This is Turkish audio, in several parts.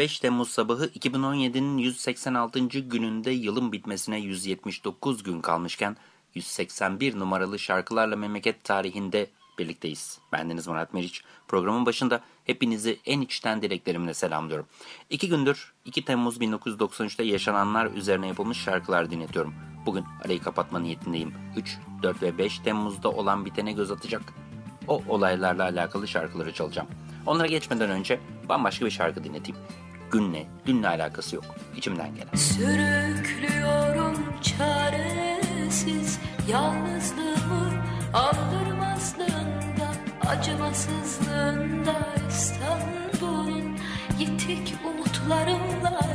5 Temmuz sabahı 2017'nin 186. gününde yılın bitmesine 179 gün kalmışken 181 numaralı şarkılarla memleket tarihinde birlikteyiz. Bendeniz Murat Meriç. Programın başında hepinizi en içten dileklerimle selamlıyorum. İki gündür 2 Temmuz 1993'te yaşananlar üzerine yapılmış şarkılar dinletiyorum. Bugün arayı kapatma niyetindeyim. 3, 4 ve 5 Temmuz'da olan bitene göz atacak o olaylarla alakalı şarkıları çalacağım. Onlara geçmeden önce bambaşka bir şarkı dinleteyim. Günle, dünle alakası yok. İçimden gelen. Sürüklüyorum çaresiz yalnızlığımı aldırmazlığında acımasızlığında İstanbul'un yitik umutlarımla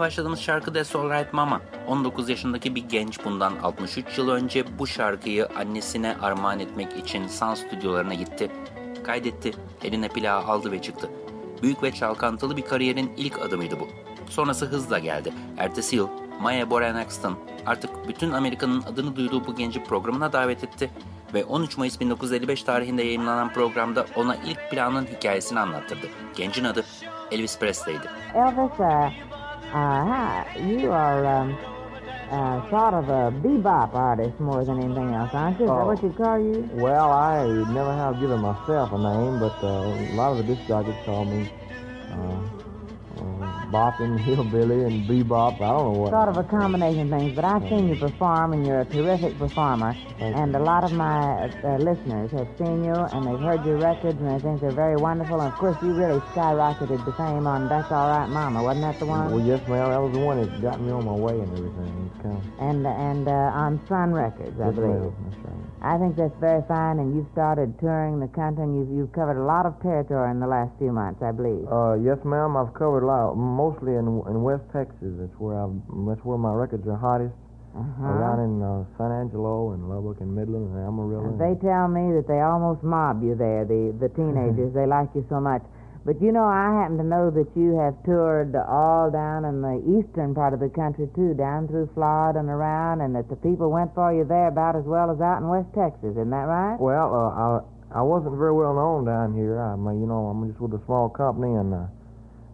Başladığımız şarkı That's Alright Mama. 19 yaşındaki bir genç bundan 63 yıl önce bu şarkıyı annesine armağan etmek için Sun stüdyolarına gitti. Kaydetti, eline plağı aldı ve çıktı. Büyük ve çalkantılı bir kariyerin ilk adımıydı bu. Sonrası hızla geldi. Ertesi yıl Maya Axton artık bütün Amerika'nın adını duyduğu bu genci programına davet etti ve 13 Mayıs 1955 tarihinde yayınlanan programda ona ilk planın hikayesini anlattırdı. Gencin adı Elvis Presley'di. Elvis, uh, uh, you are um, uh, sort of a bebop artist more than anything else, aren't you? Is that Oh. what you call you? Well, I never have given myself a name, but uh, a lot of the disc jockeys call me uh, bopping, hillbilly, and bebop. I don't know what. Sort of a combination of things, but I've seen you perform, and you're a terrific performer. Thank And a lot of my uh, listeners have seen you, and they've heard your records, and they think they're very wonderful. And of course, you really skyrocketed the fame on "That's All Right, Mama." Wasn't that the one? Well, yes, ma'am. That was the one that got me on my way and everything. Kind of, And and uh, on Sun Records, I yes, believe. ma'am. That's right. I think that's very fine, and you've started touring the country, and you've, you've covered a lot of territory in the last few months, I believe. Uh, yes, ma'am. I've covered a lot, mostly in in West Texas. That's where I've, that's where my records are hottest. Uh-huh. Around in uh, San Angelo and Lubbock and Midland and Amarillo. They tell me that they almost mob you there, the, the teenagers. they like you so much. But you know, I happen to know that you have toured all down in the eastern part of the country, too, down through Florida and around, and that the people went for you there about as well as out in West Texas. Isn't that right? Well, uh, I I wasn't very well known down here. I'm, uh, you know, I'm just with a small company, and uh,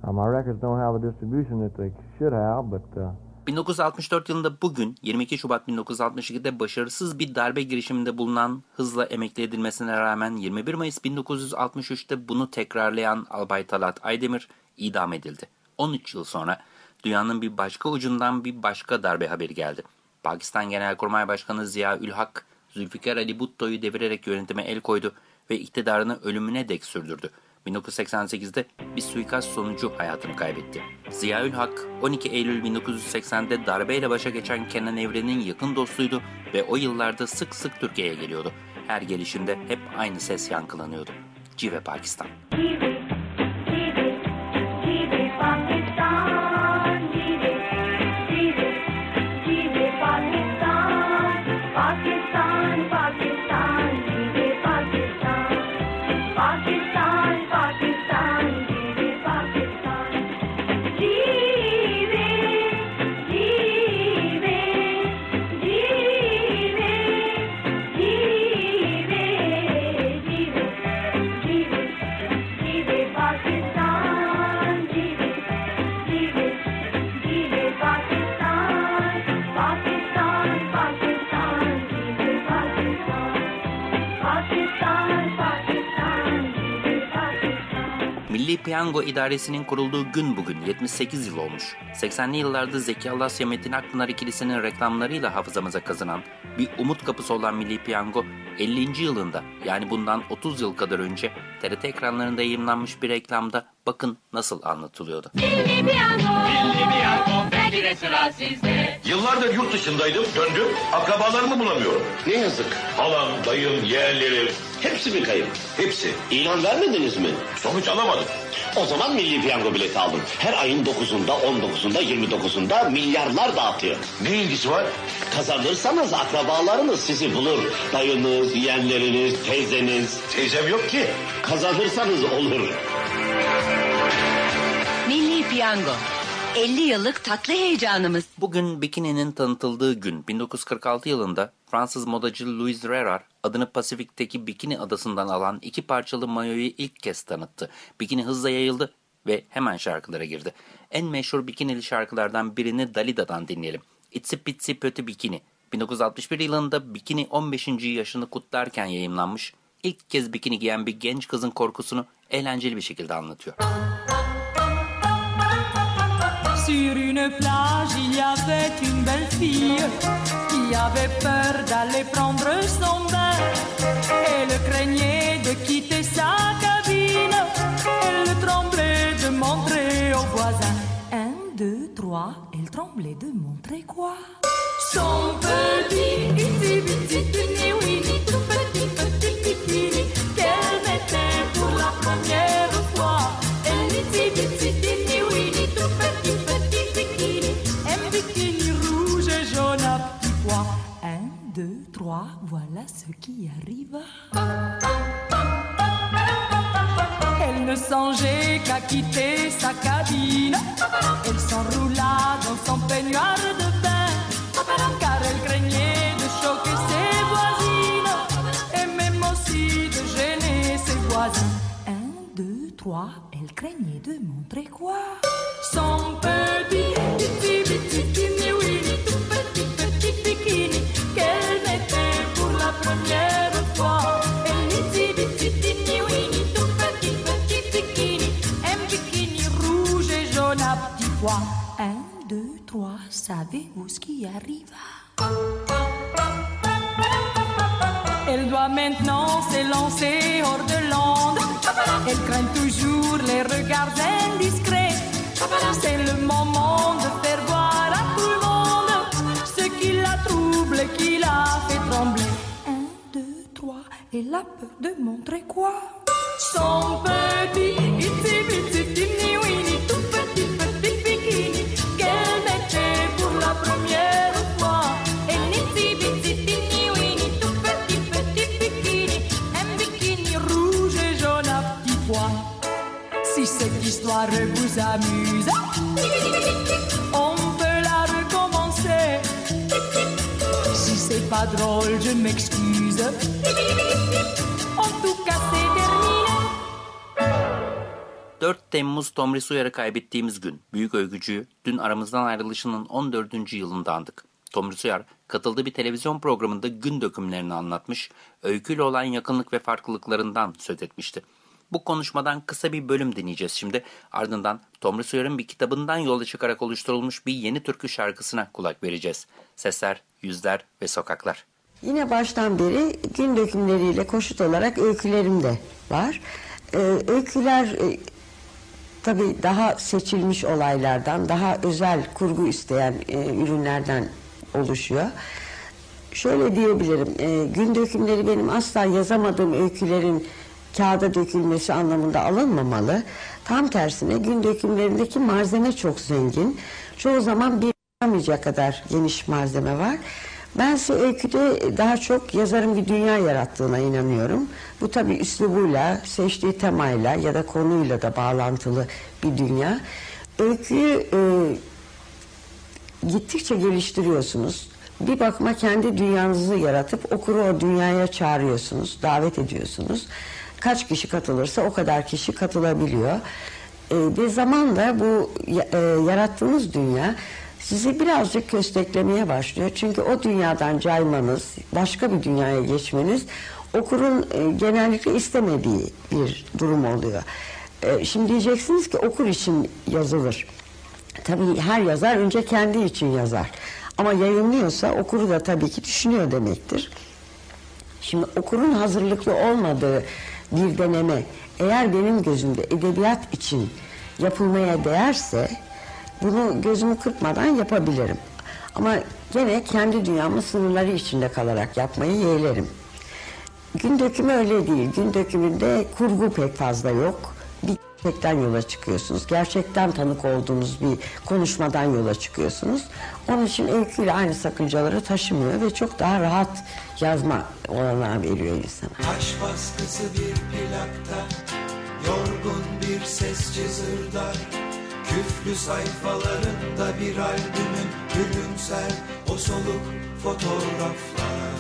uh, my records don't have the distribution that they should have. But uh, 1964 yılında bugün 22 Şubat 1962'de başarısız bir darbe girişiminde bulunan hızla emekli edilmesine rağmen 21 Mayıs 1963'te bunu tekrarlayan Albay Talat Aydemir idam edildi. 13 yıl sonra dünyanın bir başka ucundan bir başka darbe haberi geldi. Pakistan Genelkurmay Başkanı Ziya Ülhak, Zülfikar Ali Bhutto'yu devirerek yönetime el koydu ve iktidarını ölümüne dek sürdürdü. 1988'de bir suikast sonucu hayatını kaybetti. Ziyaül Hak 12 Eylül 1980'de darbeyle başa geçen Kenan Evren'in yakın dostuydu ve o yıllarda sık sık Türkiye'ye geliyordu. Her gelişinde hep aynı ses yankılanıyordu. Cive Pakistan. जीवे Milli Piyango İdaresi'nin kurulduğu gün bugün 78 yıl olmuş. 80'li yıllarda Zeki Alasya Metin Akpınar ikilisinin reklamlarıyla hafızamıza kazınan bir umut kapısı olan Milli Piyango 50. yılında yani bundan 30 yıl kadar önce TRT ekranlarında yayınlanmış bir reklamda bakın nasıl anlatılıyordu. Milli piyango belki de sıra sizde Yıllardır yurt dışındaydım, döndüm, akrabalarımı bulamıyorum. Ne yazık. Halam, dayım, yeğenlerim, Hepsi mi kayıp? hepsi. İlan vermediniz mi? Sonuç alamadım. O zaman milli piyango bileti aldım. Her ayın 9'unda, 19'unda, 29'unda milyarlar dağıtıyor. Ne ilgisi var? Kazanırsanız akrabalarınız sizi bulur. Dayınız, yeğenleriniz, teyzeniz. Teyzem yok ki. Kazanırsanız olur. Milli Piyango. 50 yıllık tatlı heyecanımız. Bugün bikininin tanıtıldığı gün 1946 yılında Fransız modacı Louis Rerard adını Pasifik'teki Bikini adasından alan iki parçalı mayoyu ilk kez tanıttı. Bikini hızla yayıldı ve hemen şarkılara girdi. En meşhur bikinili şarkılardan birini Dalida'dan dinleyelim. Itsy Bitsy Pötü Bikini. 1961 yılında Bikini 15. yaşını kutlarken yayımlanmış. İlk kez bikini giyen bir genç kızın korkusunu eğlenceli bir şekilde anlatıyor. Sur une plage, il y avait une belle fille qui avait peur d'aller prendre son bain. Elle craignait de quitter sa cabine. Elle tremblait de montrer aux voisins. Un, deux, trois, elle tremblait de montrer quoi Son petit, itsy bitsy tout petit, petit première fois. Elle dit, petit, tout petit, petit bikini. Un bikini rouge et jaune à petits pois. Un, deux, trois, voilà ce qui arrive. Elle ne songeait qu'à quitter sa cabine. Elle s'enroula dans son peignoir elle craignait de montrer quoi Son petit, petit, petit, petit, tout petit, petit bikini qu'elle mettait pour la première fois. Elle dit, petit, petit, oui, tout petit, petit bikini, un bikini rouge et jaune à petits pois. Un, deux, trois, savez-vous ce qui arriva? Elle doit maintenant s'élancer hors de l'onde. Elle craint toujours les regards indiscrets. C'est le moment de faire voir à tout le monde ce qui la trouble, qui la fait trembler. Un, deux, trois, elle a peur de montrer quoi? Son petit, itsy bitsy teeny Si cette histoire vous amuse, on peut la recommencer. Si c'est pas drôle, je m'excuse. En tout cas, c'est terminé. 4 Temmuz Tomris Uyar'ı kaybettiğimiz gün büyük öykücüyü dün aramızdan ayrılışının 14. yılında andık. Tomris Uyar katıldığı bir televizyon programında gün dökümlerini anlatmış, öyküyle olan yakınlık ve farklılıklarından söz etmişti. Bu konuşmadan kısa bir bölüm dinleyeceğiz şimdi. Ardından Tomris Uyar'ın bir kitabından yola çıkarak oluşturulmuş bir yeni türkü şarkısına kulak vereceğiz. Sesler, yüzler ve sokaklar. Yine baştan beri gün dökümleriyle koşut olarak öykülerim de var. Ee, öyküler e, tabii daha seçilmiş olaylardan, daha özel kurgu isteyen e, ürünlerden oluşuyor. Şöyle diyebilirim, e, gün dökümleri benim asla yazamadığım öykülerin kağıda dökülmesi anlamında alınmamalı. Tam tersine gün dökümlerindeki malzeme çok zengin. Çoğu zaman bir yapamayacak kadar geniş malzeme var. Bense öyküde daha çok yazarın bir dünya yarattığına inanıyorum. Bu tabi üslubuyla, seçtiği temayla ya da konuyla da bağlantılı bir dünya. Öyküyü e, gittikçe geliştiriyorsunuz. Bir bakıma kendi dünyanızı yaratıp okuru o dünyaya çağırıyorsunuz, davet ediyorsunuz. Kaç kişi katılırsa o kadar kişi katılabiliyor. E, ve zamanla bu e, yarattığınız dünya sizi birazcık kösteklemeye başlıyor. Çünkü o dünyadan caymanız, başka bir dünyaya geçmeniz okurun e, genellikle istemediği bir durum oluyor. E, şimdi diyeceksiniz ki okur için yazılır. Tabii her yazar önce kendi için yazar. Ama yayınlıyorsa okuru da tabii ki düşünüyor demektir. Şimdi okurun hazırlıklı olmadığı bir deneme eğer benim gözümde edebiyat için yapılmaya değerse bunu gözümü kırpmadan yapabilirim. Ama gene kendi dünyamın sınırları içinde kalarak yapmayı yeğlerim. Gün dökümü öyle değil. Gün dökümünde kurgu pek fazla yok. Gerçekten yola çıkıyorsunuz. Gerçekten tanık olduğunuz bir konuşmadan yola çıkıyorsunuz. Onun için öyküyle aynı sakıncaları taşımıyor ve çok daha rahat yazma olanağı veriyor insana. Taş baskısı bir plakta, yorgun bir ses cızırdar. Küflü sayfalarında bir albümün gülümser o soluk fotoğraflar.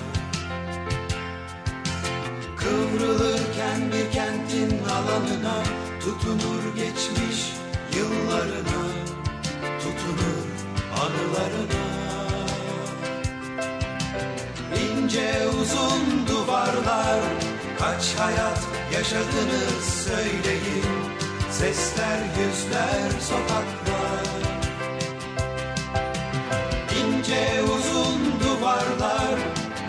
Kıvrılırken bir kentin alanına tutunur geçmiş yıllarına, tutunur anılarına. İnce uzun duvarlar, kaç hayat yaşadınız söyleyin. Sesler, yüzler, sokaklar İnce uzun duvarlar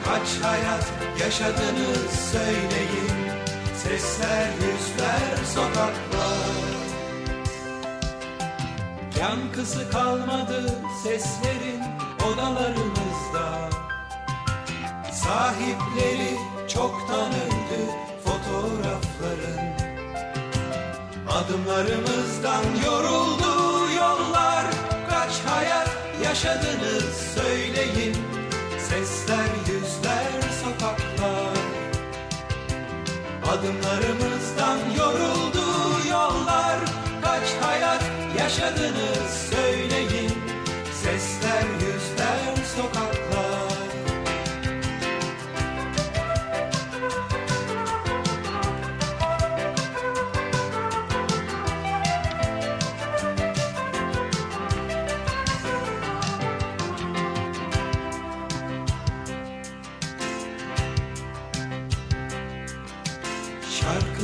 Kaç hayat yaşadınız söyleyin Sesler, yüzler, sokaklar. Yankısı kalmadı seslerin odalarımızda. Sahipleri çok tanırdı fotoğrafların. Adımlarımızdan yoruldu yollar. Kaç hayat yaşadınız söyleyin Adımlarımızdan yoruldu yollar. Kaç hayat yaşadınız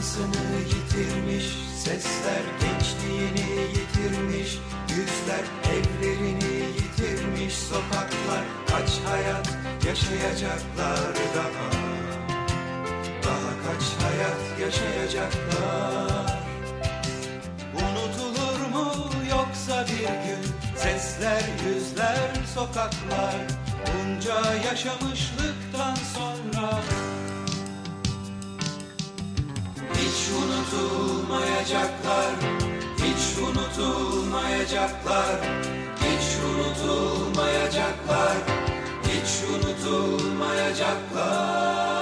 Şarkısını yitirmiş Sesler gençliğini yitirmiş Yüzler evlerini yitirmiş Sokaklar kaç hayat yaşayacaklar daha? Daha kaç hayat yaşayacaklar? Unutulur mu yoksa bir gün? Sesler, yüzler, sokaklar Bunca yaşamışlıktan sonra unutulmayacaklar, hiç unutulmayacaklar, hiç unutulmayacaklar, hiç unutulmayacaklar.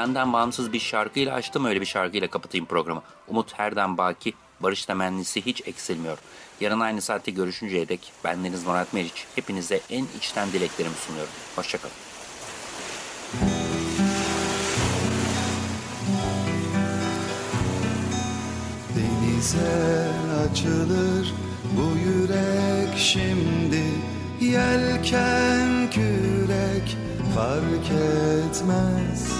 Gündemden bağımsız bir şarkıyla açtım öyle bir şarkıyla kapatayım programı. Umut herden baki, barış temennisi hiç eksilmiyor. Yarın aynı saatte görüşünceye dek bendeniz Murat Meriç. Hepinize en içten dileklerimi sunuyorum. Hoşçakalın. Denize açılır bu yürek şimdi Yelken kürek fark etmez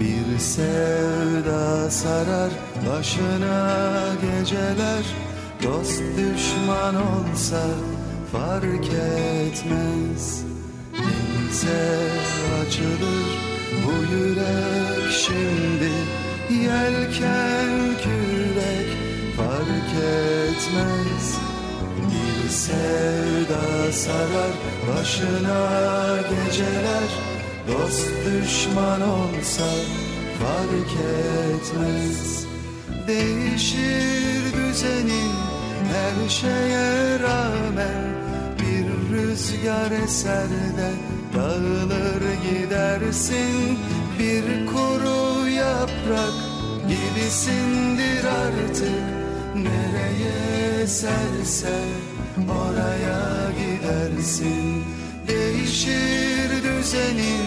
Bir sevda sarar başına geceler. Dost düşman olsa fark etmez. Denize açılır bu yürek şimdi. Yelken kürek fark etmez. Bir sevda sarar başına geceler Dost düşman olsa fark etmez. Değişir düzenin her şeye rağmen. Bir rüzgar eser de dağılır gidersin. Bir kuru yaprak gibisindir artık. Nereye eserse oraya gidersin. Değişir düzenin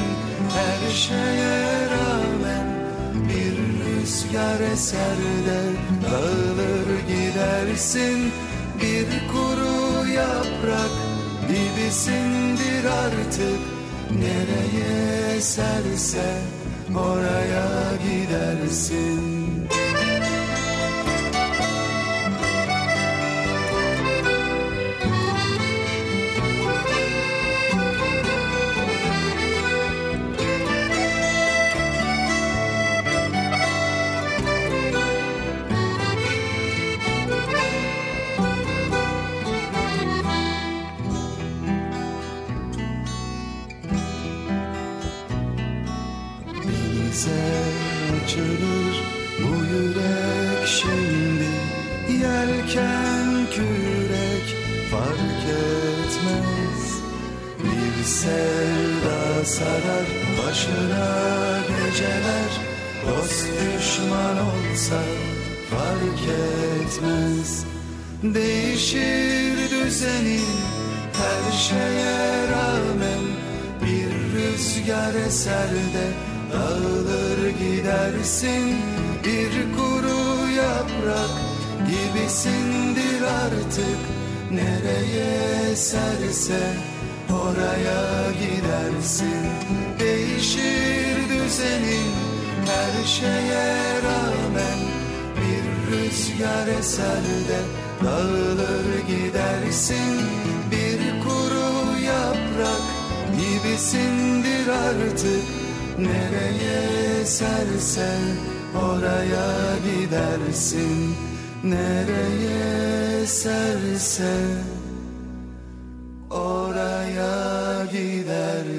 her şeye rağmen Bir rüzgar eser de dağılır gidersin. Bir kuru yaprak gibisindir artık. Nereye eserse oraya gidersin sevda sarar başına geceler Dost düşman olsa fark etmez. Değişir düzenin her şeye rağmen Bir rüzgar eser de dağılır gidersin. Bir kuru yaprak gibisindir artık Nereye eserse oraya gidersin. Değişir düzenin her şeye rağmen. Bir rüzgar eser de dağılır gidersin. Bir kuru yaprak gibisindir artık. Nereye esersen oraya gidersin. Nereye eserse